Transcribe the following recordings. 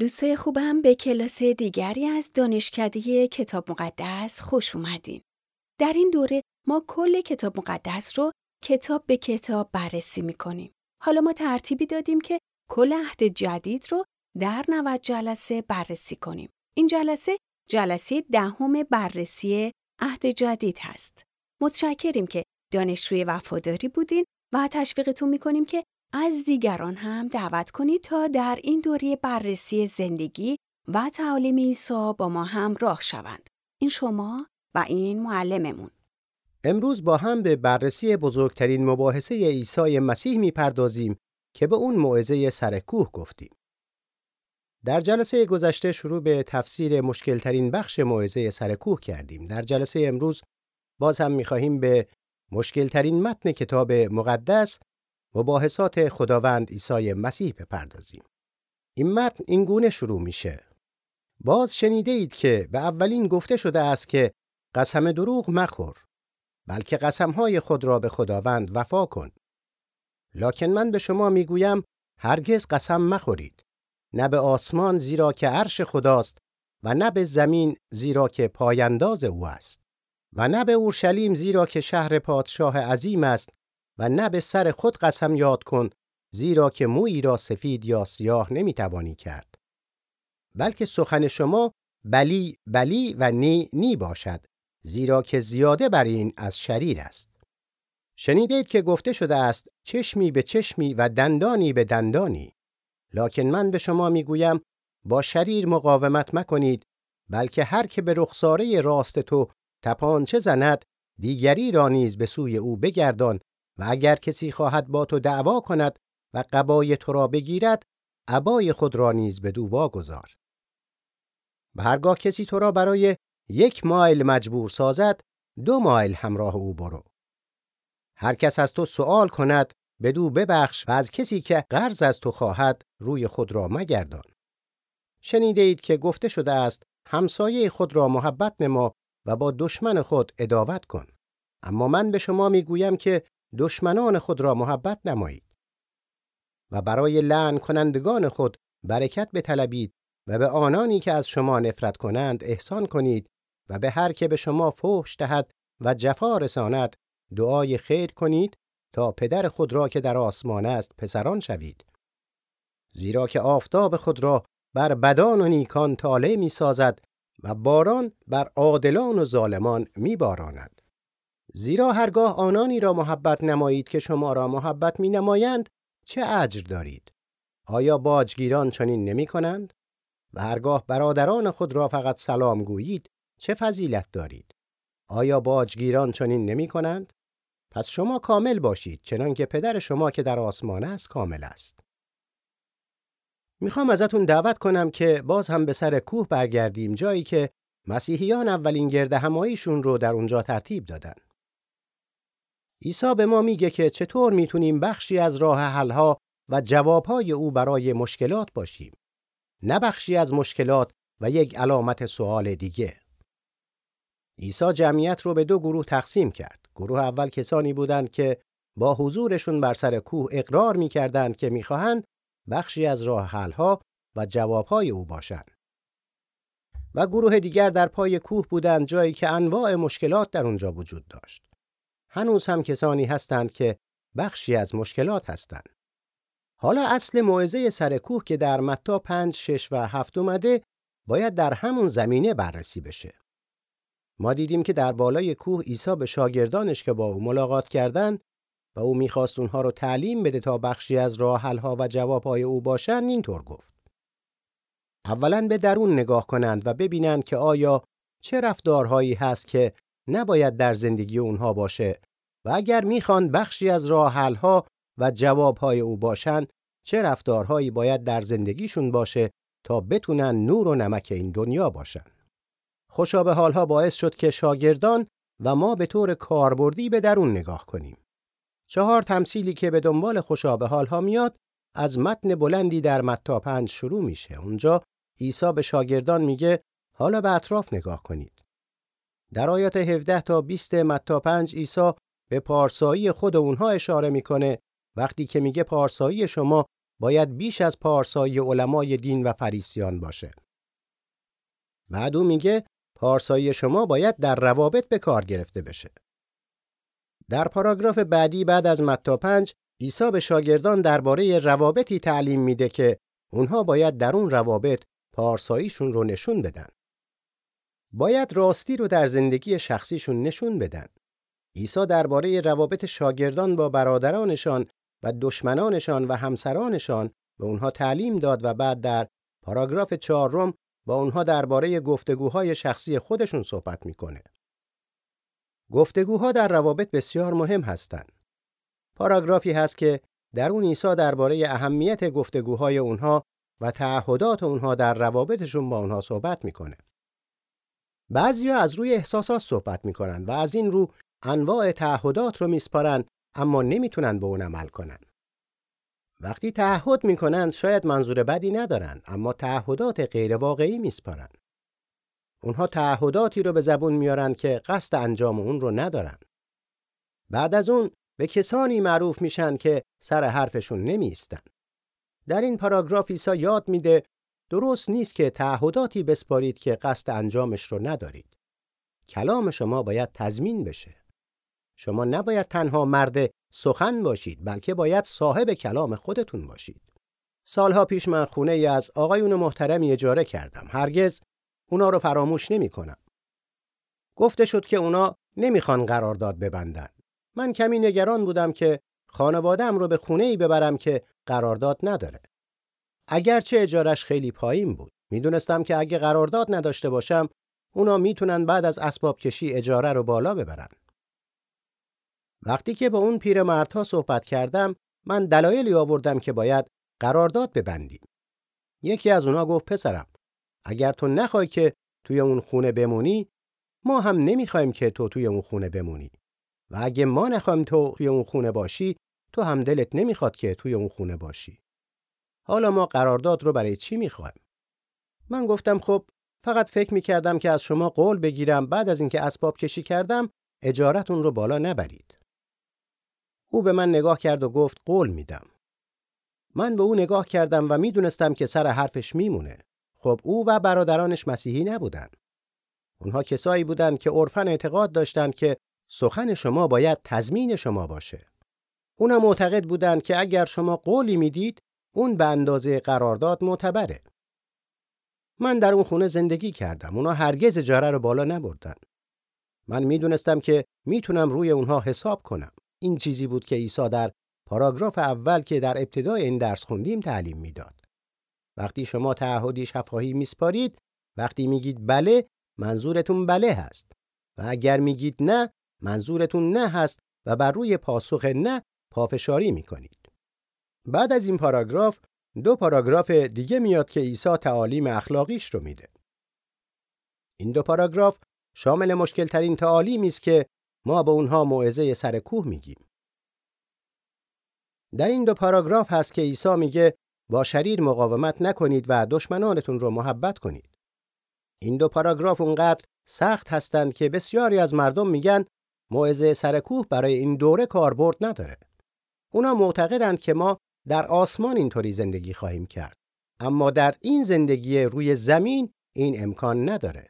دوستای خوبم به کلاس دیگری از دانشکده کتاب مقدس خوش اومدین. در این دوره ما کل کتاب مقدس رو کتاب به کتاب بررسی می‌کنیم. حالا ما ترتیبی دادیم که کل عهد جدید رو در 90 جلسه بررسی کنیم. این جلسه جلسه دهم بررسی عهد جدید هست. متشکریم که دانشجوی وفاداری بودین و تشویقتون می‌کنیم که از دیگران هم دعوت کنید تا در این دوره بررسی زندگی و تعالیم عیسی با ما هم راه شوند. این شما و این معلممون. امروز با هم به بررسی بزرگترین مباحثه عیسی مسیح می‌پردازیم که به اون موعظه سرکوه گفتیم. در جلسه گذشته شروع به تفسیر مشکلترین بخش موعظه سرکوه کردیم. در جلسه امروز باز هم می‌خواهیم به مشکلترین متن کتاب مقدس مباحثات خداوند عیسی مسیح بپردازیم. این متن این گونه شروع میشه. باز شنیده اید که به اولین گفته شده است که قسم دروغ مخور بلکه قسمهای خود را به خداوند وفا کن. لکن من به شما می‌گویم هرگز قسم مخورید. نه به آسمان زیرا که عرش خداست و نه به زمین زیرا که پاینداز او است و نه به اورشلیم زیرا که شهر پادشاه عظیم است و نه به سر خود قسم یاد کن زیرا که مویی را سفید یا سیاه نمی‌توانی کرد. بلکه سخن شما بلی بلی و نی نی باشد زیرا که زیاده بر این از شریر است. شنیدید که گفته شده است چشمی به چشمی و دندانی به دندانی. لکن من به شما می‌گویم با شریر مقاومت مکنید بلکه هر که به رخساره راست تو تپانچه زند دیگری را نیز به سوی او بگردان اگر کسی خواهد با تو دعوا کند و قبای تو را بگیرد عبای خود را نیز به دو واگذار. و هرگاه کسی تو را برای یک مایل مجبور سازد دو مایل همراه او برو. هر کس از تو سوال کند بدو ببخش و از کسی که قرض از تو خواهد روی خود را مگردان. شنیده اید که گفته شده است همسایه خود را محبت نما و با دشمن خود اداوت کن. اما من به شما می‌گویم که دشمنان خود را محبت نمایید و برای لعن کنندگان خود برکت بطلبید و به آنانی که از شما نفرت کنند احسان کنید و به هر که به شما فحش دهد و جفا رساند دعای خیر کنید تا پدر خود را که در آسمان است پسران شوید زیرا که آفتاب خود را بر بدان و نیکان طالع می سازد و باران بر عادلان و ظالمان می باراند. زیرا هرگاه آنانی را محبت نمایید که شما را محبت می نمایند چه اجر دارید؟ آیا باجگیران چنین نمی کنند؟ و هرگاه برادران خود را فقط سلام گویید چه فضیلت دارید؟ آیا باجگیران چنین نمی کنند؟ پس شما کامل باشید چنان که پدر شما که در آسمان است کامل است. می‌خوام ازتون دعوت کنم که باز هم به سر کوه برگردیم جایی که مسیحیان اولین گرد هماییشون رو در اونجا ترتیب دادن. عیسی به ما میگه که چطور می‌تونیم بخشی از راه حلها و جوابهای او برای مشکلات باشیم. نه بخشی از مشکلات و یک علامت سوال دیگه. عیسی جمعیت رو به دو گروه تقسیم کرد. گروه اول کسانی بودند که با حضورشون بر سر کوه اقرار می‌کردند که می‌خواهند بخشی از راه حلها و جوابهای او باشند. و گروه دیگر در پای کوه بودند جایی که انواع مشکلات در اونجا وجود داشت. هنوز هم کسانی هستند که بخشی از مشکلات هستند. حالا اصل موعظه سر کوه که در متا 5 6 و 7 اومده باید در همون زمینه بررسی بشه. ما دیدیم که در بالای کوه عیسی به شاگردانش که با او ملاقات کردند و او می‌خواست اونها رو تعلیم بده تا بخشی از راه و جوابهای او باشند اینطور گفت. اولا به درون نگاه کنند و ببینند که آیا چه رفتارهایی هست که نباید در زندگی اونها باشه و اگر می‌خوان بخشی از راه و جوابهای او باشند چه رفتارهایی باید در زندگیشون باشه تا بتونن نور و نمک این دنیا باشن. خوشا به حالها باعث شد که شاگردان و ما به طور کاربردی به درون نگاه کنیم. چهار تمثیلی که به دنبال خوشا به حالها میاد از متن بلندی در متا پنج شروع میشه. اونجا عیسی به شاگردان میگه حالا به اطراف نگاه کنید. در آیات 17 تا 20 متا 5 عیسی به پارسایی خود اونها اشاره می‌کنه وقتی که میگه پارسایی شما باید بیش از پارسایی علمای دین و فریسیان باشه. بعد او میگه پارسایی شما باید در روابط به کار گرفته بشه. در پاراگراف بعدی بعد از متا پنج عیسی به شاگردان درباره روابطی تعلیم میده که اونها باید در اون روابط پارساییشون رو نشون بدن. باید راستی رو در زندگی شخصیشون نشون بدن. عیسی درباره روابط شاگردان با برادرانشان و دشمنانشان و همسرانشان به اونها تعلیم داد و بعد در پاراگراف چهارم با اونها درباره گفتگوهای شخصی خودشون صحبت می‌کنه. گفتگوها در روابط بسیار مهم هستند. پاراگرافی هست که در اون عیسی درباره اهمیت گفتگوهای اونها و تعهدات اونها در روابطشون با اونها صحبت می‌کنه. بعضیا از روی احساسات صحبت می‌کنن و از این رو انواع تعهدات رو میسپارن اما نمی‌تونن به اون عمل کنن. وقتی تعهد می‌کنن شاید منظور بدی ندارن اما تعهدات غیر واقعی میسپارن. اونها تعهداتی رو به زبون میارن که قصد انجام اون رو ندارن. بعد از اون به کسانی معروف میشن که سر حرفشون نمیستن. در این پاراگراف عیسی یاد میده درست نیست که تعهداتی بسپارید که قصد انجامش رو ندارید. کلام شما باید تضمین بشه. شما نباید تنها مرد سخن باشید بلکه باید صاحب کلام خودتون باشید. سالها پیش من خونه ای از آقایون محترمی اجاره کردم. هرگز اونا رو فراموش نمی کنم. گفته شد که اونا نمی‌خوان قرارداد ببندن. من کمی نگران بودم که خانوادم رو به خونه ای ببرم که قرارداد نداره. اگرچه اجارش خیلی پایین بود. می‌دونستم که اگه قرارداد نداشته باشم اونا می‌تونن بعد از اسباب کشی اجاره رو بالا ببرن. وقتی که با اون پیرمردها صحبت کردم من دلایلی آوردم که باید قرارداد ببندیم. یکی از اونا گفت پسرم اگر تو نخوای که توی اون خونه بمونی ما هم نمی‌خوایم که تو توی اون خونه بمونی و اگه ما نخوایم تو توی اون خونه باشی تو هم دلت نمی‌خواد که توی اون خونه باشی حالا ما قرارداد رو برای چی می‌خوایم من گفتم خب فقط فکر می‌کردم که از شما قول بگیرم بعد از اینکه اسباب کشی کردم اجارتون رو بالا نبرید او به من نگاه کرد و گفت قول میدم من به او نگاه کردم و می‌دونستم که سر حرفش میمونه خب او و برادرانش مسیحی نبودند. اونها کسایی بودند که عرفن اعتقاد داشتند که سخن شما باید تضمین شما باشه. اونا معتقد بودند که اگر شما قولی می‌دید اون به اندازه قرارداد معتبره. من در اون خونه زندگی کردم. اونا هرگز اجاره رو بالا نبردن. من می‌دونستم که می‌تونم روی اونها حساب کنم. این چیزی بود که عیسی در پاراگراف اول که در ابتدای این درس خوندیم تعلیم می‌داد. وقتی شما تعهدی شفاهی میسپارید وقتی میگید بله منظورتون بله هست و اگر میگید نه منظورتون نه هست و بر روی پاسخ نه پافشاری می‌کنید بعد از این پاراگراف دو پاراگراف دیگه میاد که عیسی تعالیم اخلاقیش رو میده این دو پاراگراف شامل مشکل ترین تعالیمی است که ما به اونها موعظه سر کوه میگیم در این دو پاراگراف هست که عیسی میگه با شریر مقاومت نکنید و دشمنانتون رو محبت کنید. این دو پاراگراف اونقدر سخت هستند که بسیاری از مردم میگن موعظه سرکوه برای این دوره کاربرد نداره. اونا معتقدند که ما در آسمان اینطوری زندگی خواهیم کرد. اما در این زندگی روی زمین این امکان نداره.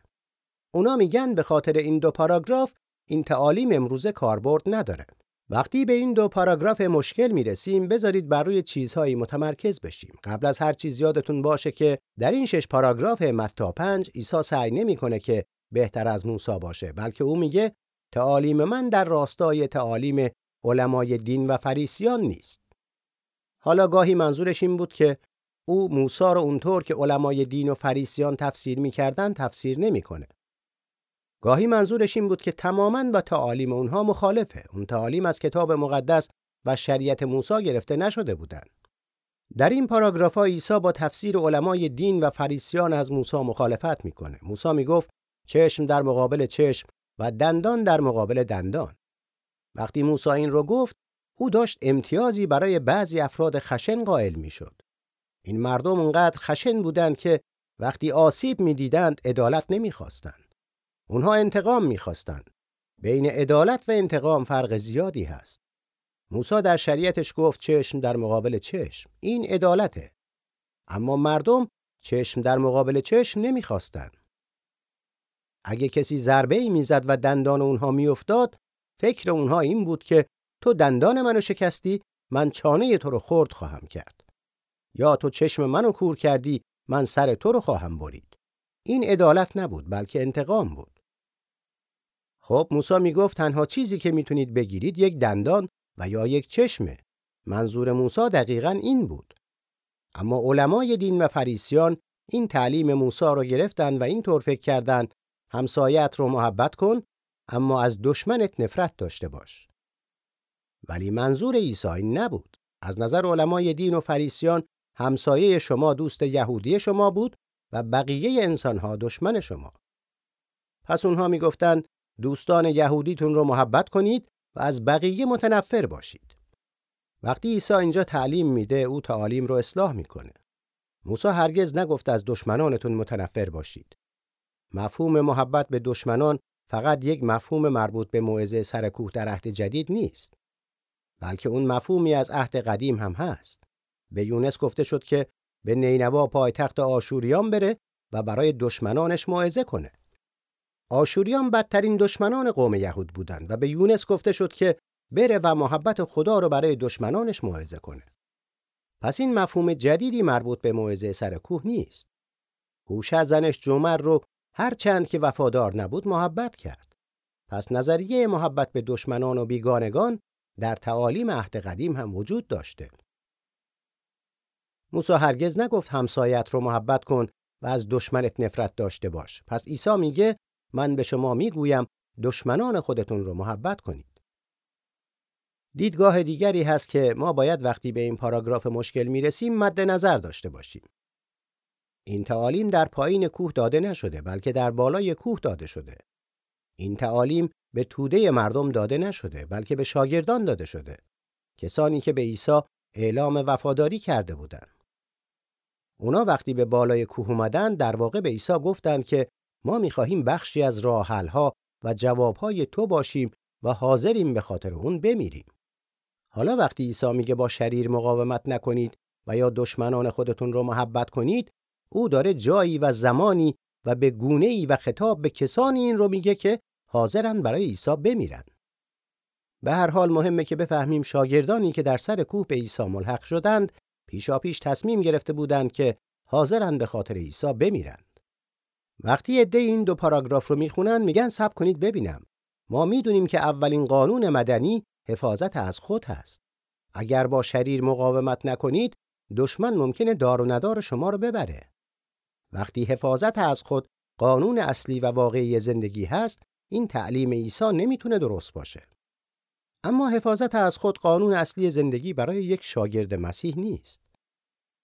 اونا میگن به خاطر این دو پاراگراف این تعالیم امروزه کاربرد نداره. وقتی به این دو پاراگراف مشکل می‌رسیم بذارید بر روی چیزهایی متمرکز بشیم قبل از هر چیز یادتون باشه که در این شش پاراگراف متا پنج عیسی سعی نمی‌کنه که بهتر از موسی باشه بلکه او میگه تعالیم من در راستای تعالیم علمای دین و فریسیان نیست حالا گاهی منظورش این بود که او موسی رو اونطور که علمای دین و فریسیان تفسیر می‌کردن تفسیر نمی‌کنه گاهی منظورش این بود که تماما با تعالیم اونها مخالفه. اون تعالیم از کتاب مقدس و شریعت موسی گرفته نشده بودند. در این پاراگراف ها عیسی با تفسیر علمای دین و فریسیان از موسی مخالفت می‌کنه. موسی می‌گفت چشم در مقابل چشم و دندان در مقابل دندان. وقتی موسی این رو گفت، او داشت امتیازی برای بعضی افراد خشن قائل می‌شد. این مردم اونقدر خشن بودند که وقتی آسیب می‌دیدند عدالت نمی‌خواستند. اونها انتقام می‌خواستند. بین عدالت و انتقام فرق زیادی هست. موسی در شریعتش گفت چشم در مقابل چشم این عدالته اما مردم چشم در مقابل چشم نمی‌خواستن اگه کسی ضربه ای می‌زد و دندان اونها میافتاد فکر اونها این بود که تو دندان منو شکستی من چانه تو رو خرد خواهم کرد. یا تو چشم منو کور کردی من سر تو رو خواهم برید. این عدالت نبود بلکه انتقام بود. خب موسی می‌گفت تنها چیزی که می‌تونید بگیرید یک دندان و یا یک چشمه. منظور موسی دقیقا این بود. اما علمای دین و فریسیان این تعلیم موسی رو گرفتن و اینطور فکر کردند همسایت رو محبت کن اما از دشمنت نفرت داشته باش. ولی منظور عیسی نبود. از نظر علمای دین و فریسیان همسایه شما دوست یهودی شما بود و بقیه انسانها دشمن شما. پس اونها می‌گفتند دوستان یهودیتون رو محبت کنید و از بقیه متنفر باشید. وقتی عیسی اینجا تعلیم میده او تعالیم رو اصلاح می‌کنه. موسی هرگز نگفت از دشمنانتون متنفر باشید. مفهوم محبت به دشمنان فقط یک مفهوم مربوط به موعظه سر کوه در عهد جدید نیست. بلکه اون مفهومی از عهد قدیم هم هست. به یونس گفته شد که به نینوا پایتخت آشوریان بره و برای دشمنانش موعظه کنه. آشوریان بدترین دشمنان قوم یهود بودند و به یونس گفته شد که بره و محبت خدا رو برای دشمنانش موعظه کنه. پس این مفهوم جدیدی مربوط به موعظه سر کوه نیست. هوش زنش جمر رو هر چند که وفادار نبود محبت کرد. پس نظریه محبت به دشمنان و بیگانگان در تعالیم عهد قدیم هم وجود داشته. موسی هرگز نگفت همسایت رو محبت کن و از دشمنت نفرت داشته باش. پس عیسی میگه من به شما می‌گویم دشمنان خودتون رو محبت کنید. دیدگاه دیگری هست که ما باید وقتی به این پاراگراف مشکل می‌رسیم مد نظر داشته باشیم. این تعالیم در پایین کوه داده نشده بلکه در بالای کوه داده شده. این تعالیم به توده مردم داده نشده بلکه به شاگردان داده شده. کسانی که به عیسی اعلام وفاداری کرده بودند. اونا وقتی به بالای کوه اومدن در واقع به عیسی گفتند که ما می‌خواهیم بخشی از راهحلها و جوابهای تو باشیم و حاضریم به خاطر اون بمیریم. حالا وقتی عیسی میگه با شریر مقاومت نکنید و یا دشمنان خودتون رو محبت کنید او داره جایی و زمانی و به گونه ای و خطاب به کسانی این رو میگه که حاضرن برای عیسی بمیرن. به هر حال مهمه که بفهمیم شاگردانی که در سر کوه به عیسی ملحق شدند پیشاپیش تصمیم گرفته بودند که حاضرن به خاطر عیسی بمیرند. وقتی عده این دو پاراگراف رو می‌خونن میگن سب کنید ببینم. ما می‌دونیم که اولین قانون مدنی حفاظت از خود هست. اگر با شریر مقاومت نکنید دشمن ممکنه دار و ندار شما رو ببره. وقتی حفاظت از خود قانون اصلی و واقعی زندگی هست این تعلیم عیسی نمی‌تونه درست باشه. اما حفاظت از خود قانون اصلی زندگی برای یک شاگرد مسیح نیست.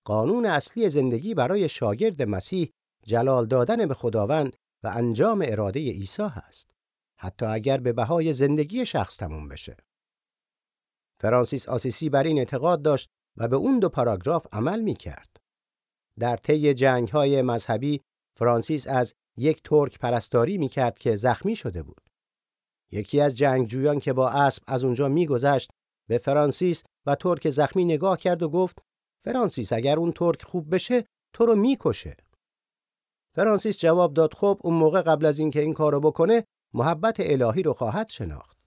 قانون اصلی زندگی برای شاگرد مسیح جلال دادن به خداوند و انجام اراده عیسی هست حتی اگر به بهای زندگی شخص تموم بشه. فرانسیس آسیسی بر این اعتقاد داشت و به اون دو پاراگراف عمل می کرد. در طی جنگ‌های مذهبی فرانسیس از یک ترک پرستاری می‌کرد که زخمی شده بود. یکی از جنگجویان که با اسب از اونجا میگذشت به فرانسیس و ترک زخمی نگاه کرد و گفت فرانسیس اگر اون ترک خوب بشه تو رو می‌کشه. فرانسیس جواب داد خب اون موقع قبل از اینکه این کارو بکنه محبت الهی رو خواهد شناخت.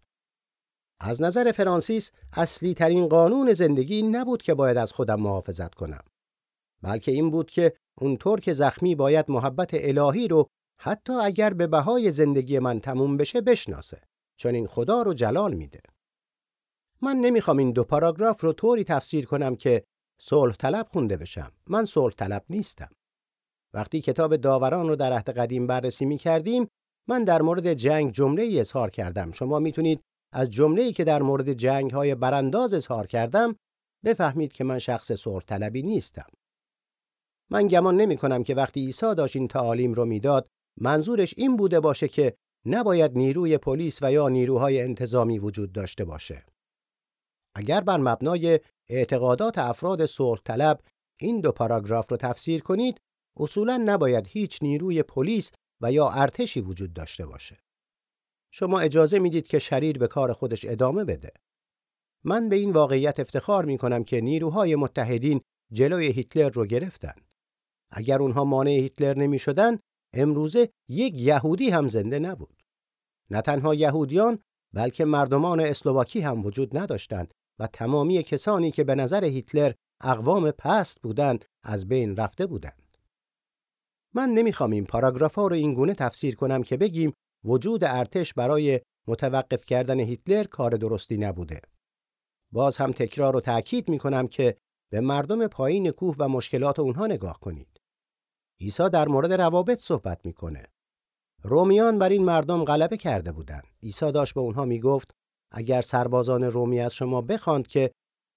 از نظر فرانسیس اصلی ترین قانون زندگی نبود که باید از خودم محافظت کنم. بلکه این بود که اون که زخمی باید محبت الهی رو حتی اگر به بهای زندگی من تموم بشه بشناسه چون این خدا رو جلال میده. من نمی‌خوام این دو پاراگراف رو طوری تفسیر کنم که صلح طلب خونده بشم. من صلح طلب نیستم. وقتی کتاب داوران رو در عهد قدیم بررسی می کردیم من در مورد جنگ جمله ای اظهار کردم. شما می‌تونید از جمله ای که در مورد جنگ های برانداز اظهار کردم بفهمید که من شخص صلح طلبی نیستم. من گمان نمی کنم که وقتی عیسی داشت این تعالیم رو می‌داد منظورش این بوده باشه که نباید نیروی پلیس و یا نیروهای انتظامی وجود داشته باشه. اگر بر مبنای اعتقادات افراد صلح طلب این دو پاراگراف رو تفسیر کنید اصولا نباید هیچ نیروی پلیس و یا ارتشی وجود داشته باشه. شما اجازه می‌دید که شریر به کار خودش ادامه بده. من به این واقعیت افتخار می کنم که نیروهای متحدین جلوی هیتلر رو گرفتن. اگر اونها مانع هیتلر نمی شدن، امروزه یک یهودی هم زنده نبود. نه تنها یهودیان بلکه مردمان اسلواکی هم وجود نداشتند و تمامی کسانی که به نظر هیتلر اقوام پست بودند از بین رفته بودند. من نمی‌خوام این پاراگراف ها رو این گونه تفسیر کنم که بگیم وجود ارتش برای متوقف کردن هیتلر کار درستی نبوده. باز هم تکرار و تأکید می کنم که به مردم پایین کوه و مشکلات اونها نگاه کنید. عیسی در مورد روابط صحبت می‌کنه. رومیان بر این مردم غلبه کرده بودند. عیسی داشت به اونها می‌گفت اگر سربازان رومی از شما بخواند که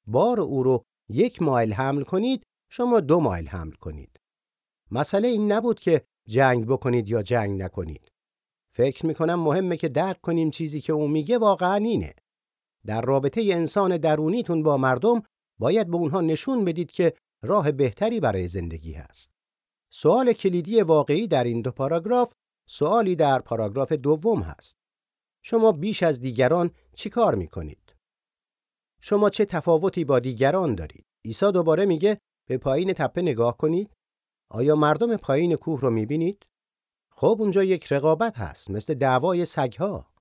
بار او رو یک مایل حمل کنید شما دو مایل حمل کنید. مسئله این نبود که جنگ بکنید یا جنگ نکنید. فکر می‌کنم مهمه که درک کنیم چیزی که او میگه واقعا اینه. در رابطه انسان درونیتون با مردم باید به اونها نشون بدید که راه بهتری برای زندگی هست. سوال کلیدی واقعی در این دو پاراگراف سوالی در پاراگراف دوم هست. شما بیش از دیگران چی کار می کنید؟ شما چه تفاوتی با دیگران دارید؟ عیسی دوباره میگه به پایین تپه نگاه کنید. آیا مردم پایین کوه رو می‌بینید؟ خب اونجا یک رقابت هست مثل دعوای سگها.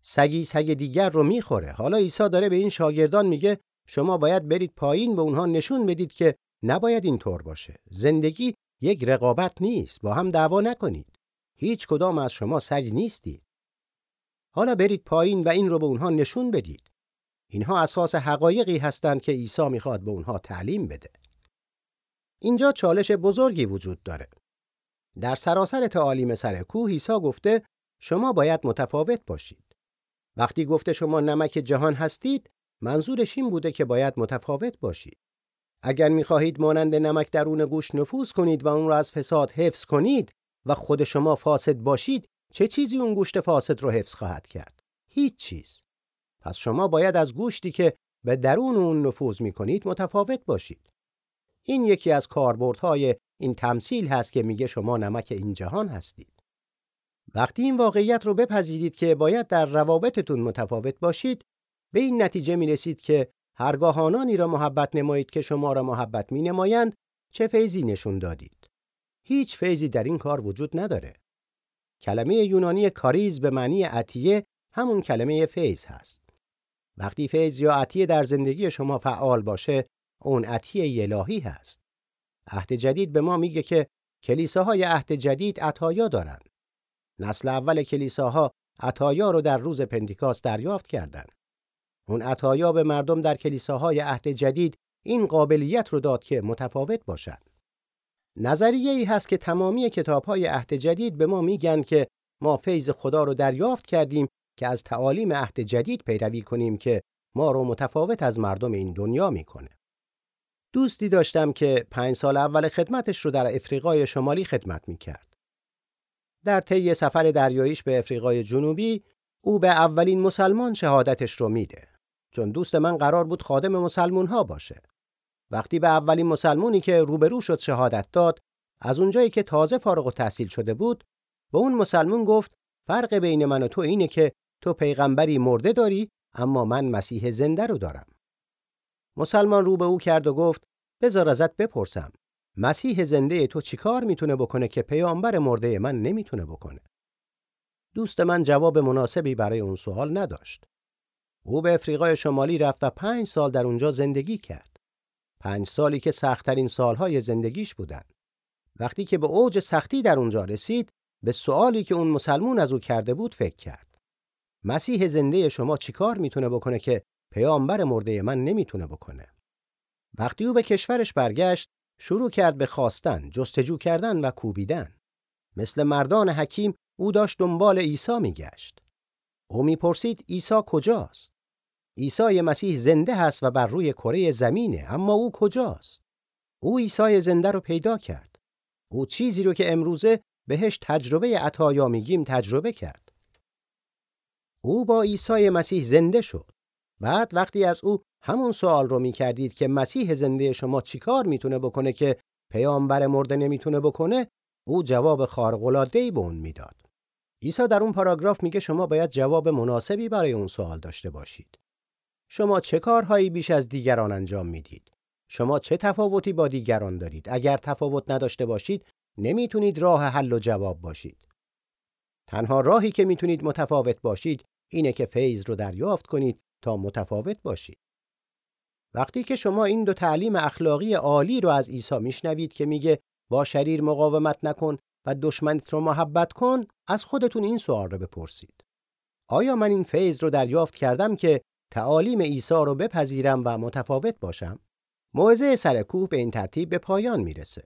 سگی سگ دیگر رو می‌خوره. حالا عیسی داره به این شاگردان میگه شما باید برید پایین به اونها نشون بدید که نباید اینطور باشه. زندگی یک رقابت نیست. با هم دعوا نکنید. هیچ کدام از شما سگ نیستید. حالا برید پایین و این رو به اونها نشون بدید. اینها اساس حقایقی هستند که عیسی می‌خواد به اونها تعلیم بده. اینجا چالش بزرگی وجود داره. در سراسر تعالیم سر کوه عیسی گفته شما باید متفاوت باشید. وقتی گفته شما نمک جهان هستید منظورش این بوده که باید متفاوت باشید. اگر می‌خواهید مانند نمک درون گوش نفوذ کنید و اون را از فساد حفظ کنید و خود شما فاسد باشید چه چیزی اون گوشت فاسد رو حفظ خواهد کرد؟ هیچ چیز. پس شما باید از گوشتی که به درون اون نفوذ می‌کنید متفاوت باشید. این یکی از کاربردهای این تمثیل هست که میگه شما نمک این جهان هستید. وقتی این واقعیت رو بپذیرید که باید در روابطتون متفاوت باشید، به این نتیجه می رسید که هرگاه آنانی را محبت نمایید که شما را محبت می نمایند، چه فیضی نشون دادید. هیچ فیضی در این کار وجود نداره. کلمه یونانی کاریز به معنی عطیه همون کلمه فیض هست. وقتی فیض یا عطیه در زندگی شما فعال باشه، اون عطیه الهی هست. عهد جدید به ما میگه که کلیساهای عهد جدید عطایا دارند. نسل اول کلیساها عطایا رو در روز پنتیکاست دریافت کردند. اون عطایا به مردم در کلیساهای عهد جدید این قابلیت رو داد که متفاوت باشند. نظریه ای هست که تمامی کتابهای عهد جدید به ما میگن که ما فیض خدا رو دریافت کردیم که از تعالیم عهد جدید پیروی کنیم که ما رو متفاوت از مردم این دنیا می‌کنه. دوستی داشتم که پنج سال اول خدمتش رو در افریقای شمالی خدمت می‌کرد. در طی سفر دریاییش به افریقای جنوبی او به اولین مسلمان شهادتش رو میده. چون دوست من قرار بود خادم مسلمون ها باشه. وقتی به اولین مسلمونی که روبرو شد شهادت داد، از اونجایی که تازه فارغ و تحصیل شده بود، به اون مسلمون گفت فرق بین من و تو اینه که تو پیغمبری مرده داری اما من مسیح زنده رو دارم. مسلمان رو به او کرد و گفت بذار ازت بپرسم مسیح زنده تو چیکار می‌تونه بکنه که پیامبر مرده من نمی‌تونه بکنه؟ دوست من جواب مناسبی برای اون سوال نداشت. او به افریقای شمالی رفت و پنج سال در اونجا زندگی کرد. پنج سالی که سختترین سالهای زندگیش بودند. وقتی که به اوج سختی در اونجا رسید، به سوالی که اون مسلمون از او کرده بود فکر کرد. مسیح زنده شما چیکار می‌تونه بکنه که پیامبر مرده من نمی‌تونه بکنه؟ وقتی او به کشورش برگشت، شروع کرد به خواستن، جستجو کردن و کوبیدن. مثل مردان حکیم او داشت دنبال عیسی میگشت. او می‌پرسید عیسی کجاست؟ عیسی مسیح زنده هست و بر روی کره زمینه اما او کجاست؟ او عیسی زنده رو پیدا کرد. او چیزی رو که امروزه بهش تجربه عطایا میگیم تجربه کرد. او با عیسی مسیح زنده شد. بعد وقتی از او همون سوال رو می‌کردید که مسیح زنده شما چیکار می‌تونه بکنه که پیامبر مرده نمی‌تونه بکنه او جواب خارق ای به اون می‌داد عیسی در اون پاراگراف میگه شما باید جواب مناسبی برای اون سوال داشته باشید شما چه کارهایی بیش از دیگران انجام می‌دید؟ شما چه تفاوتی با دیگران دارید؟ اگر تفاوت نداشته باشید نمی‌تونید راه حل و جواب باشید. تنها راهی که می‌تونید متفاوت باشید اینه که فیض رو دریافت کنید تا متفاوت باشید. وقتی که شما این دو تعلیم اخلاقی عالی رو از عیسی میشنوید که میگه با شریر مقاومت نکن و دشمنت رو محبت کن از خودتون این سوال رو بپرسید. آیا من این فیض رو دریافت کردم که تعالیم عیسی رو بپذیرم و متفاوت باشم؟ موعظه سر کوه به این ترتیب به پایان می‌رسه.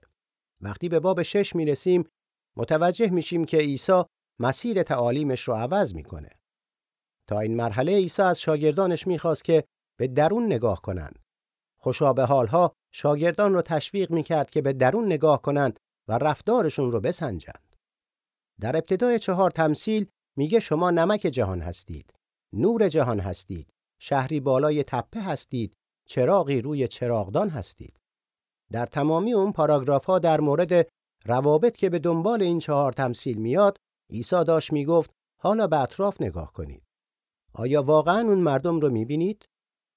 وقتی به باب شش می‌رسیم متوجه میشیم که عیسی مسیر تعالیمش رو عوض می‌کنه. تا این مرحله عیسی از شاگردانش می‌خواست که به درون نگاه کنند. خوشا به حالها شاگردان رو تشویق می‌کرد که به درون نگاه کنند و رفتارشون رو بسنجند. در ابتدای چهار تمثیل میگه شما نمک جهان هستید، نور جهان هستید، شهری بالای تپه هستید، چراغی روی چراغدان هستید. در تمامی اون پاراگراف ها در مورد روابط که به دنبال این چهار تمثیل میاد، عیسی داشت می‌گفت حالا به اطراف نگاه کنید. آیا واقعا اون مردم رو می‌بینید؟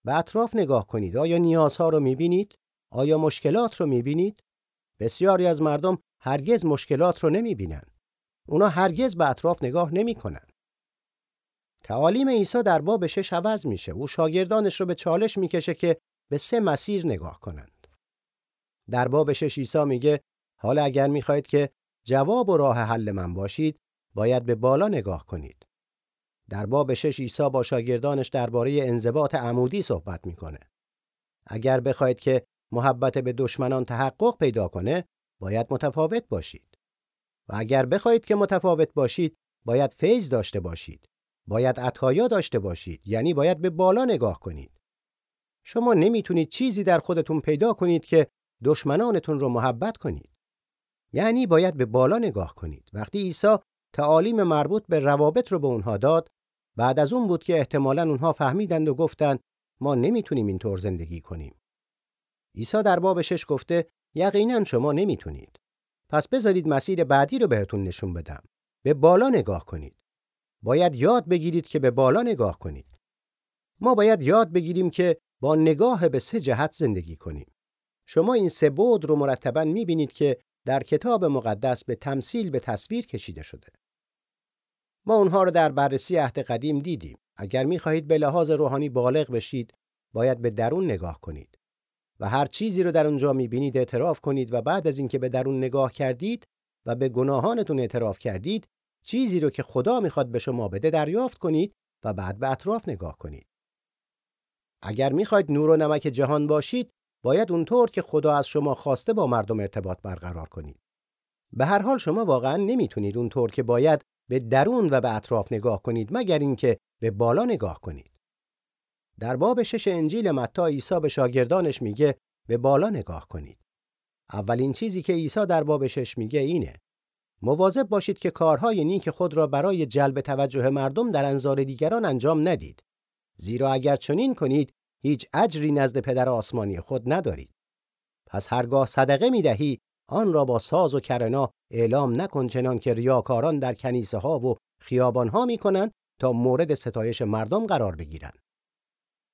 به اطراف نگاه کنید. آیا نیازها رو می‌بینید؟ آیا مشکلات رو می‌بینید؟ بسیاری از مردم هرگز مشکلات رو نمی‌بینن. اونا هرگز به اطراف نگاه نمی‌کنن. تعالیم عیسی در باب شش عوض میشه. او شاگردانش رو به چالش می‌کشه که به سه مسیر نگاه کنند. در باب شش عیسی میگه حالا اگر می‌خواهید که جواب و راه حل من باشید باید به بالا نگاه کنید. در باب شش عیسی با شاگردانش درباره انضباط عمودی صحبت می‌کنه. اگر بخواید که محبت به دشمنان تحقق پیدا کنه باید متفاوت باشید. و اگر بخواید که متفاوت باشید باید فیض داشته باشید. باید عطایا داشته باشید یعنی باید به بالا نگاه کنید. شما نمی‌تونید چیزی در خودتون پیدا کنید که دشمنانتون رو محبت کنید. یعنی باید به بالا نگاه کنید. وقتی عیسی تعالیم مربوط به روابط رو به اونها داد، بعد از اون بود که احتمالاً اونها فهمیدند و گفتند ما نمی‌تونیم اینطور زندگی کنیم. عیسی در باب شش گفته یقینا شما نمی‌تونید. پس بذارید مسیر بعدی رو بهتون نشون بدم. به بالا نگاه کنید. باید یاد بگیرید که به بالا نگاه کنید. ما باید یاد بگیریم که با نگاه به سه جهت زندگی کنیم. شما این سه بود رو مرتبا می‌بینید که در کتاب مقدس به تمثیل به تصویر کشیده شده. ما اونها رو در بررسی عهد قدیم دیدیم. اگر می‌خواهید به لحاظ روحانی بالغ بشید، باید به درون نگاه کنید. و هر چیزی رو در اونجا می‌بینید اعتراف کنید و بعد از اینکه به درون نگاه کردید و به گناهانتون اعتراف کردید، چیزی رو که خدا می‌خواد به شما بده دریافت کنید و بعد به اطراف نگاه کنید. اگر می‌خواید نور و نمک جهان باشید، باید اونطور که خدا از شما خواسته با مردم ارتباط برقرار کنید. به هر حال شما واقعا نمی‌تونید اونطور که باید به درون و به اطراف نگاه کنید مگر اینکه به بالا نگاه کنید. در باب شش انجیل متی عیسی به شاگردانش میگه به بالا نگاه کنید. اولین چیزی که عیسی در باب شش میگه اینه مواظب باشید که کارهای نیک خود را برای جلب توجه مردم در انظار دیگران انجام ندید. زیرا اگر چنین کنید هیچ اجری نزد پدر آسمانی خود ندارید. پس هرگاه صدقه می‌دهی آن را با ساز و کرنا اعلام نکن چنان که ریاکاران در کنیسه ها و خیابان ها می کنند تا مورد ستایش مردم قرار بگیرند.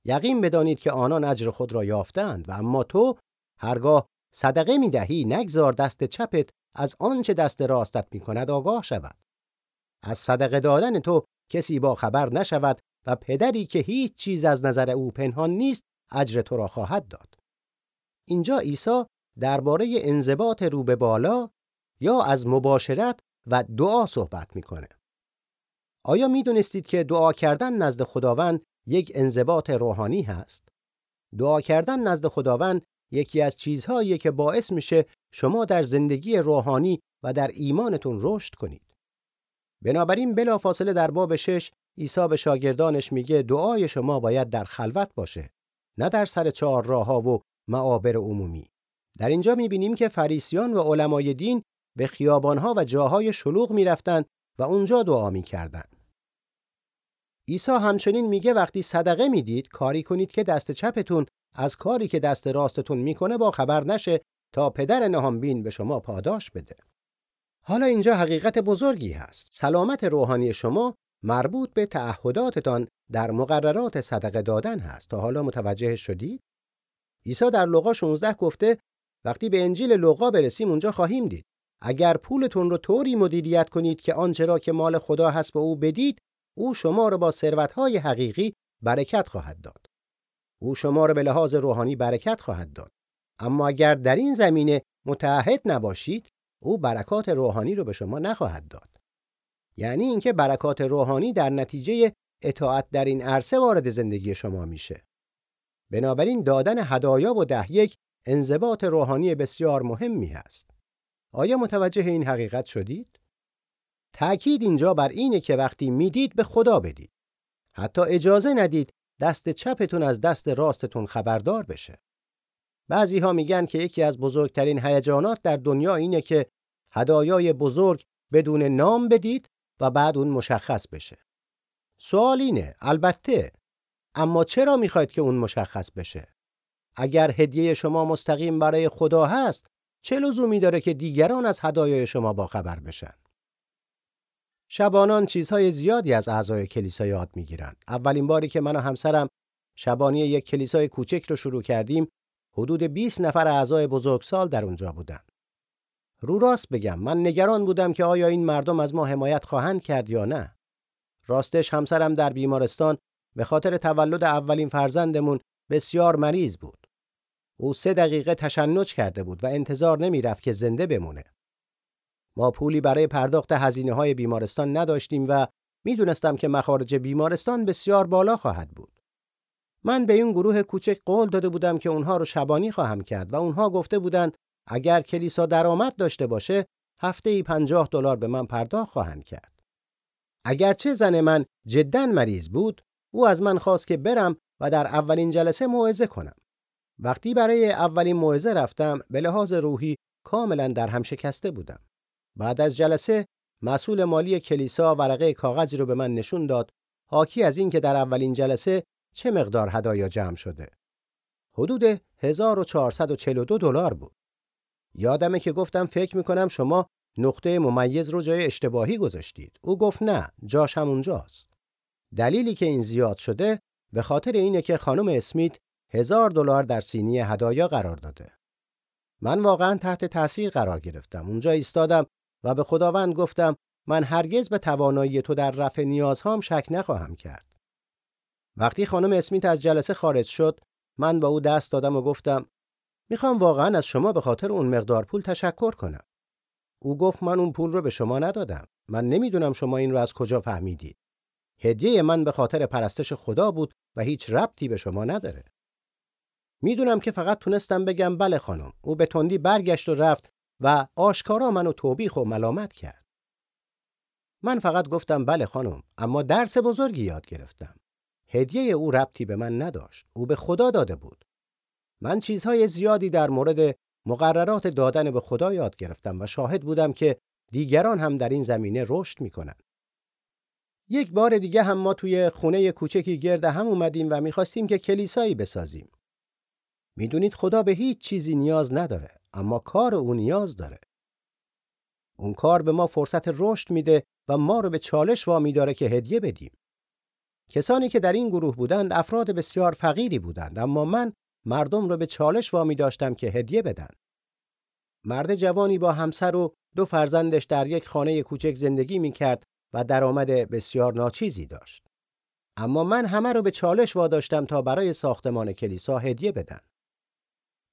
یقین بدانید که آنان اجر خود را یافتند و اما تو هرگاه صدقه می دهی نگذار دست چپت از آنچه دست راستت می کند آگاه شود. از صدقه دادن تو کسی با خبر نشود و پدری که هیچ چیز از نظر او پنهان نیست اجر تو را خواهد داد. اینجا عیسی درباره انضباط رو به بالا یا از مباشرت و دعا صحبت می‌کنه. آیا می‌دونستید که دعا کردن نزد خداوند یک انضباط روحانی هست؟ دعا کردن نزد خداوند یکی از چیزهایی که باعث میشه شما در زندگی روحانی و در ایمانتون رشد کنید. بنابراین بلافاصله در باب شش عیسی به شاگردانش میگه دعای شما باید در خلوت باشه نه در سر چهار راه و معابر عمومی. در اینجا می‌بینیم که فریسیان و علمای دین به خیابانها و جاهای شلوغ می‌رفتند و اونجا دعا می‌کردند. عیسی همچنین میگه وقتی صدقه می‌دید کاری کنید که دست چپتون از کاری که دست راستتون می‌کنه با خبر نشه تا پدر نهانبین به شما پاداش بده. حالا اینجا حقیقت بزرگی هست. سلامت روحانی شما مربوط به تعهداتتان در مقررات صدقه دادن هست تا حالا متوجه شدید عیسی در لوقا 16 گفته وقتی به انجیل لوقا برسیم اونجا خواهیم دید اگر پولتون رو طوری مدیریت کنید که آنچه را که مال خدا هست به او بدید او شما را با ثروت‌های حقیقی برکت خواهد داد او شما را به لحاظ روحانی برکت خواهد داد. اما اگر در این زمینه متعهد نباشید او برکات روحانی رو به شما نخواهد داد. یعنی اینکه برکات روحانی در نتیجه اطاعت در این عرصه وارد زندگی شما میشه. بنابراین دادن هدایا و ده یک انضباط روحانی بسیار مهمی است آیا متوجه این حقیقت شدید؟ تأکید اینجا بر اینه که وقتی می‌دید به خدا بدید. حتی اجازه ندید دست چپتون از دست راستتون خبردار بشه بعضی ها میگن که یکی از بزرگترین هیجانات در دنیا اینه که هدایای بزرگ بدون نام بدید و بعد اون مشخص بشه. سوال اینه البته اما چرا می‌خواید که اون مشخص بشه؟ اگر هدیه شما مستقیم برای خدا هست چه لزومی داره که دیگران از هدایای شما باخبر بشن؟ شبانان چیزهای زیادی از اعضای کلیسا یاد می‌گیرند. اولین باری که من و همسرم شبانی یک کلیسای کوچک رو شروع کردیم حدود 20 نفر اعضای بزرگسال در اونجا بودن. رو راست بگم من نگران بودم که آیا این مردم از ما حمایت خواهند کرد یا نه. راستش همسرم در بیمارستان به خاطر تولد اولین فرزندمون بسیار مریض بود. او سه دقیقه تشنج کرده بود و انتظار نمی رفت که زنده بمونه. ما پولی برای پرداخت هزینه های بیمارستان نداشتیم و می‌دونستم که مخارج بیمارستان بسیار بالا خواهد بود. من به این گروه کوچک قول داده بودم که اونها رو شبانی خواهم کرد و اونها گفته بودند اگر کلیسا درآمد داشته باشه هفته ای 50 دلار به من پرداخت خواهند کرد. اگرچه زن من جدا مریض بود، او از من خواست که برم و در اولین جلسه موعظه کنم. وقتی برای اولین موعظه رفتم، به لحاظ روحی کاملا در هم شکسته بودم. بعد از جلسه مسئول مالی کلیسا ورقه کاغذی رو به من نشون داد حاکی از این که در اولین جلسه چه مقدار هدایا جمع شده. حدود 1442 دلار بود. یادمه که گفتم فکر می‌کنم شما نقطه ممیز رو جای اشتباهی گذاشتید. او گفت نه، جاش همونجاست. دلیلی که این زیاد شده به خاطر اینه که خانم اسمیت هزار دلار در سینی هدایا قرار داده. من واقعا تحت تاثیر قرار گرفتم. اونجا ایستادم و به خداوند گفتم من هرگز به توانایی تو در رفع نیازهام شک نخواهم کرد. وقتی خانم اسمیت از جلسه خارج شد من با او دست دادم و گفتم می‌خوام واقعا از شما به خاطر اون مقدار پول تشکر کنم. او گفت من اون پول رو به شما ندادم. من نمی‌دونم شما این رو از کجا فهمیدید. هدیه من به خاطر پرستش خدا بود و هیچ ربطی به شما نداره. می‌دونم که فقط تونستم بگم بله خانم. او به تندی برگشت و رفت و آشکارا منو توبیخ و ملامت کرد. من فقط گفتم بله خانم اما درس بزرگی یاد گرفتم. هدیه او ربطی به من نداشت. او به خدا داده بود. من چیزهای زیادی در مورد مقررات دادن به خدا یاد گرفتم و شاهد بودم که دیگران هم در این زمینه رشد می‌کنن. یک بار دیگه هم ما توی خونه کوچکی گرد هم اومدیم و می‌خواستیم که کلیسایی بسازیم. می‌دونید خدا به هیچ چیزی نیاز نداره اما کار او نیاز داره. اون کار به ما فرصت رشد میده و ما رو به چالش وامی داره که هدیه بدیم. کسانی که در این گروه بودند افراد بسیار فقیری بودند اما من مردم را به چالش وامی داشتم که هدیه بدن. مرد جوانی با همسر و دو فرزندش در یک خانه کوچک زندگی می کرد و درآمد بسیار ناچیزی داشت. اما من همه رو به چالش واداشتم تا برای ساختمان کلیسا هدیه بدن.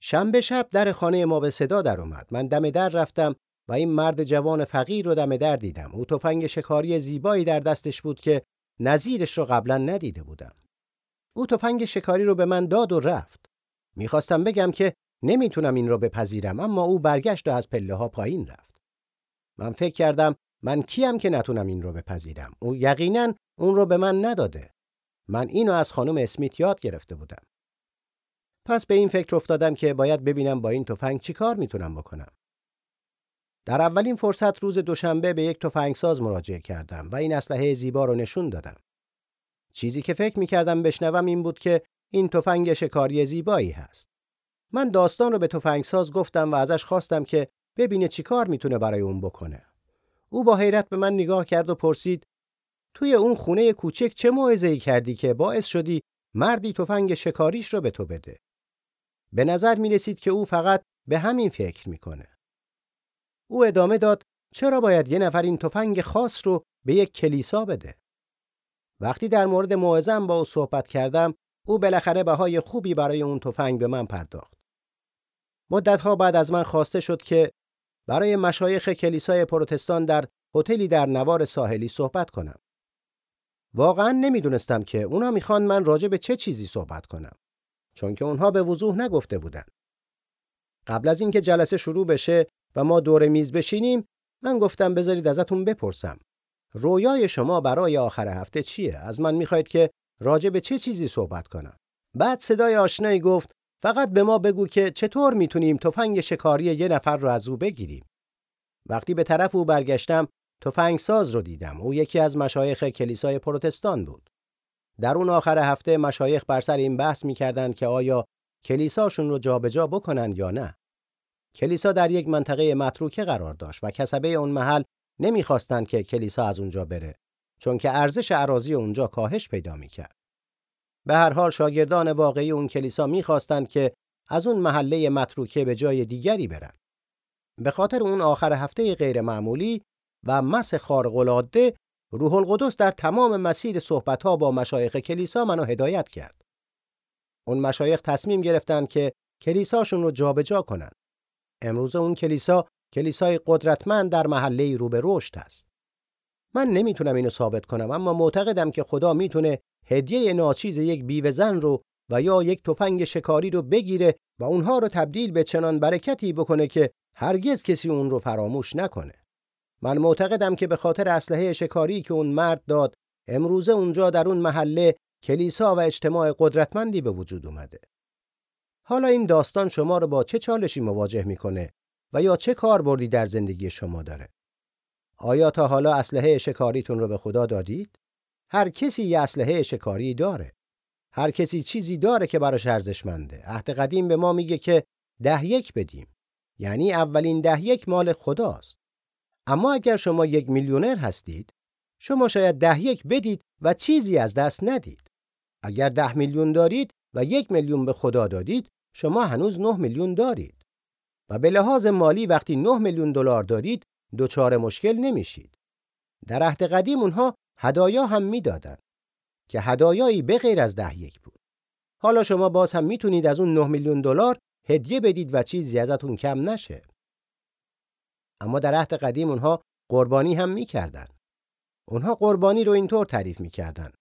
شنبه شب در خانه ما به صدا در اومد. من دم در رفتم و این مرد جوان فقیر رو دم در دیدم. او تفنگ شکاری زیبایی در دستش بود که نظیرش رو قبلا ندیده بودم. او تفنگ شکاری رو به من داد و رفت. می‌خواستم بگم که نمی‌تونم این رو بپذیرم اما او برگشت و از پله ها پایین رفت. من فکر کردم من کیم که نتونم این رو بپذیرم. او یقینا اون رو به من نداده. من اینو از خانم اسمیت یاد گرفته بودم. پس به این فکر افتادم که باید ببینم با این تفنگ چیکار می‌تونم بکنم. در اولین فرصت روز دوشنبه به یک تفنگساز مراجعه کردم و این اسلحه زیبا رو نشون دادم. چیزی که فکر می‌کردم بشنوم این بود که این تفنگ شکاری زیبایی هست. من داستان رو به تفنگساز گفتم و ازش خواستم که ببینه چیکار می‌تونه برای اون بکنه. او با حیرت به من نگاه کرد و پرسید توی اون خونه کوچک چه موعظه‌ای کردی که باعث شدی مردی تفنگ شکاریش رو به تو بده به نظر می رسید که او فقط به همین فکر می‌کنه. او ادامه داد چرا باید یه نفر این تفنگ خاص رو به یک کلیسا بده؟ وقتی در مورد موعظه‌ام با او صحبت کردم او بالاخره بهای خوبی برای اون تفنگ به من پرداخت. مدتها بعد از من خواسته شد که برای مشایخ کلیسای پروتستان در هتلی در نوار ساحلی صحبت کنم. واقعا نمی‌دونستم که اونا می‌خوان من راجع به چه چیزی صحبت کنم. چون که اونها به وضوح نگفته بودن قبل از اینکه جلسه شروع بشه و ما دور میز بشینیم من گفتم بذارید ازتون بپرسم. رویای شما برای آخر هفته چیه؟ از من می‌خواید که راجع به چه چیزی صحبت کنم؟ بعد صدای آشنایی گفت فقط به ما بگو که چطور می‌تونیم تفنگ شکاری یه نفر رو از او بگیریم. وقتی به طرف او برگشتم تفنگ ساز رو دیدم. او یکی از مشایخ کلیسای پروتستان بود. در اون آخر هفته مشایخ بر سر این بحث می‌کردند که آیا کلیساشون رو جابجا بکنند یا نه. کلیسا در یک منطقه متروکه قرار داشت و کسبه اون محل نمی‌خواستند که کلیسا از اونجا بره چون که ارزش عراضی اونجا کاهش پیدا می‌کرد. به هر حال شاگردان واقعی اون کلیسا می‌خواستند که از اون محله متروکه به جای دیگری برن. به خاطر اون آخر هفته غیر معمولی و مس خارق العاده روح القدس در تمام مسیر صحبتها با مشایخ کلیسا منو هدایت کرد. اون مشایخ تصمیم گرفتن که کلیساشون رو جابجا کنن. امروز اون کلیسا کلیسای قدرتمند در محله رو به رشد است. من نمی‌تونم اینو ثابت کنم اما معتقدم که خدا می‌تونه هدیه ناچیز یک بیوه زن رو و یا یک تفنگ شکاری رو بگیره و اونها رو تبدیل به چنان برکتی بکنه که هرگز کسی اون رو فراموش نکنه. من معتقدم که به خاطر اسلحه شکاری که اون مرد داد امروزه اونجا در اون محله کلیسا و اجتماع قدرتمندی به وجود اومده. حالا این داستان شما رو با چه چالشی مواجه می‌کنه و یا چه کاربردی در زندگی شما داره؟ آیا تا حالا اسلحه شکاریتون رو به خدا دادید؟ هر کسی یه اسلحه شکاری داره. هر کسی چیزی داره که براش ارزشمنده. عهد قدیم به ما میگه که ده یک بدیم. یعنی اولین ده یک مال خداست. اما اگر شما یک میلیونر هستید شما شاید ده یک بدید و چیزی از دست ندید. اگر ده میلیون دارید و یک میلیون به خدا دادید شما هنوز نه میلیون دارید. و به لحاظ مالی وقتی نه میلیون دلار دارید دچار مشکل نمیشید. در عهد قدیم اونها هدایا هم می‌دادند که هدایایی به غیر از ده یک بود. حالا شما باز هم می‌تونید از اون نه میلیون دلار هدیه بدید و چیزی ازتون کم نشه. اما در عهد قدیم اونها قربانی هم می‌کردن. اونها قربانی رو اینطور تعریف می‌کردن.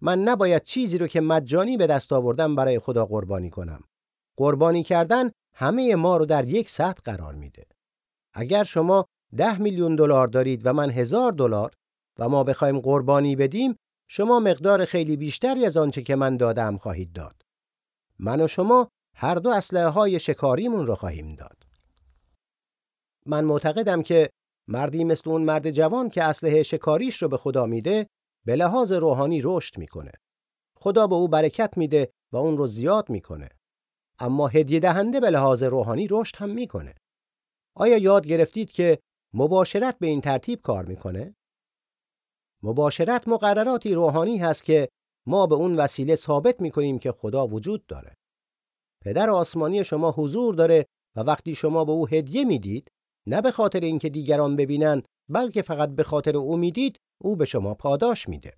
من نباید چیزی رو که مجانی به دست آوردم برای خدا قربانی کنم. قربانی کردن همه ما رو در یک سطح قرار میده. اگر شما ده میلیون دلار دارید و من هزار دلار و ما بخوایم قربانی بدیم شما مقدار خیلی بیشتری از آنچه که من دادم خواهید داد. من و شما هر دو اسلحه های شکاریمون رو خواهیم داد. من معتقدم که مردی مثل اون مرد جوان که اسلحه شکاریش رو به خدا میده به لحاظ روحانی رشد می‌کنه. خدا به او برکت میده و اون رو زیاد می‌کنه. اما هدیه دهنده به لحاظ روحانی رشد هم می‌کنه. آیا یاد گرفتید که مباشرت به این ترتیب کار می‌کنه؟ مباشرت مقرراتی روحانی هست که ما به اون وسیله ثابت می‌کنیم که خدا وجود داره. پدر آسمانی شما حضور داره و وقتی شما به او هدیه می‌دید نه به خاطر اینکه دیگران ببینن بلکه فقط به خاطر او می‌دید او به شما پاداش میده.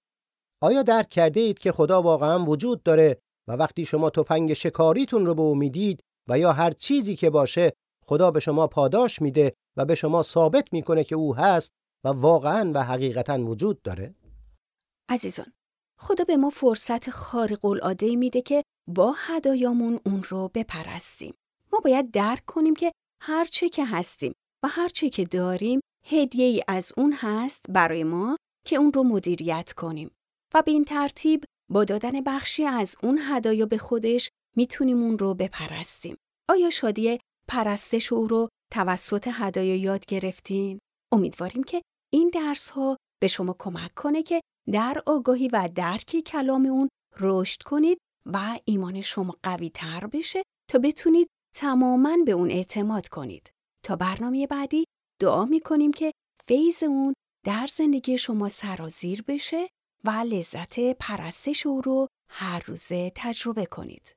آیا درک کرده اید که خدا واقعا وجود داره و وقتی شما تفنگ شکاریتون رو به او می‌دید و یا هر چیزی که باشه خدا به شما پاداش میده و به شما ثابت می‌کنه که او هست و واقعا و حقیقتا وجود داره؟ عزیزان خدا به ما فرصت خارق العاده میده که با هدایامون اون رو بپرستیم. ما باید درک کنیم که هر چه که هستیم و هر چی که داریم هدیه ای از اون هست برای ما که اون رو مدیریت کنیم و به این ترتیب با دادن بخشی از اون هدایا به خودش می‌تونیم اون رو بپرستیم. آیا شادی پرستش او رو توسط هدایا یاد گرفتین؟ امیدواریم که این درس ها به شما کمک کنه که در آگاهی و درک کلام اون رشد کنید و ایمان شما قوی تر بشه تا بتونید تماما به اون اعتماد کنید. تا برنامه بعدی دعا می کنیم که فیض اون در زندگی شما سرازیر بشه و لذت پرستش او رو هر روزه تجربه کنید.